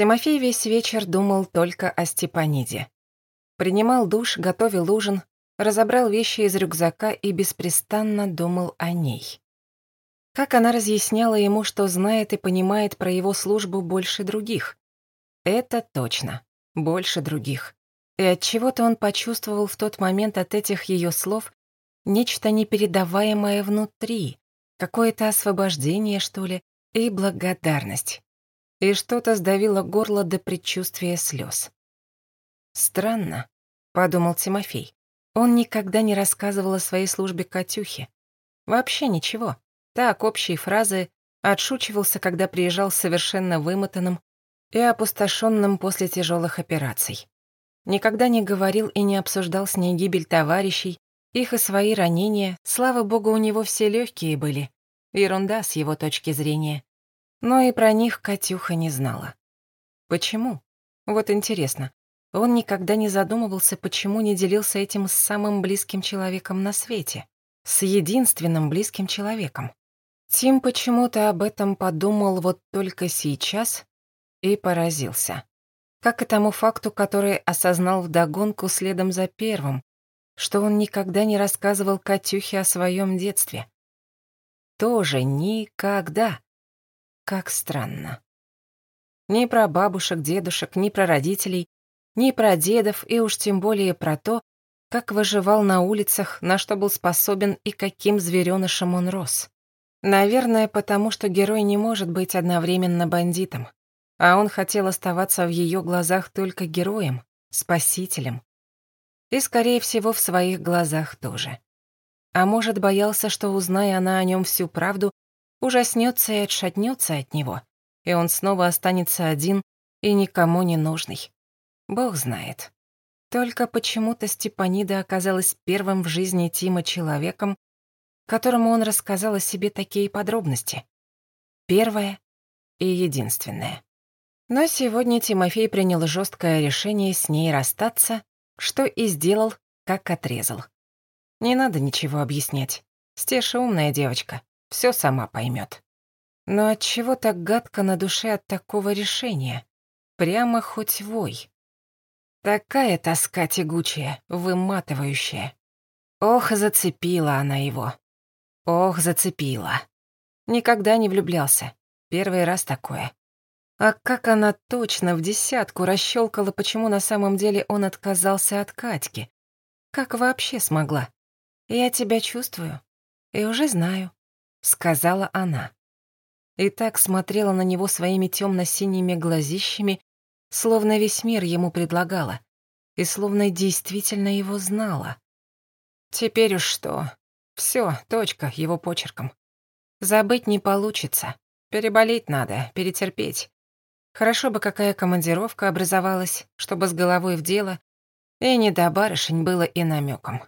Тимофей весь вечер думал только о Степаниде. Принимал душ, готовил ужин, разобрал вещи из рюкзака и беспрестанно думал о ней. Как она разъясняла ему, что знает и понимает про его службу больше других. Это точно, больше других. И от чего то он почувствовал в тот момент от этих ее слов нечто непередаваемое внутри, какое-то освобождение, что ли, и благодарность. И что-то сдавило горло до предчувствия слез. «Странно», — подумал Тимофей. Он никогда не рассказывал о своей службе Катюхе. Вообще ничего. Так, общие фразы, отшучивался, когда приезжал совершенно вымотанным и опустошенным после тяжелых операций. Никогда не говорил и не обсуждал с ней гибель товарищей, их и свои ранения, слава богу, у него все легкие были. Ерунда с его точки зрения. Но и про них Катюха не знала. Почему? Вот интересно. Он никогда не задумывался, почему не делился этим с самым близким человеком на свете. С единственным близким человеком. Тим почему-то об этом подумал вот только сейчас и поразился. Как и тому факту, который осознал вдогонку следом за первым, что он никогда не рассказывал Катюхе о своем детстве. Тоже никогда. Как странно. Ни про бабушек, дедушек, ни про родителей, ни про дедов и уж тем более про то, как выживал на улицах, на что был способен и каким зверёнышем он рос. Наверное, потому что герой не может быть одновременно бандитом, а он хотел оставаться в ее глазах только героем, спасителем. И, скорее всего, в своих глазах тоже. А может, боялся, что, узная она о нем всю правду, ужаснется и отшатнется от него, и он снова останется один и никому не нужный. Бог знает. Только почему-то Степанида оказалась первым в жизни Тима человеком, которому он рассказал о себе такие подробности. Первое и единственное. Но сегодня Тимофей принял жесткое решение с ней расстаться, что и сделал, как отрезал. Не надо ничего объяснять. Стеша умная девочка, все сама поймет. Но от чего так гадко на душе от такого решения? Прямо хоть вой. Такая тоска тягучая, выматывающая. Ох, зацепила она его. Ох, зацепила. Никогда не влюблялся. Первый раз такое. А как она точно в десятку расщелкала, почему на самом деле он отказался от Катьки. Как вообще смогла? Я тебя чувствую и уже знаю, сказала она. И так смотрела на него своими темно-синими глазищами, Словно весь мир ему предлагала. И словно действительно его знала. Теперь уж что? Все, точка, его почерком. Забыть не получится. Переболеть надо, перетерпеть. Хорошо бы какая командировка образовалась, чтобы с головой в дело, и не до барышень было и намеком.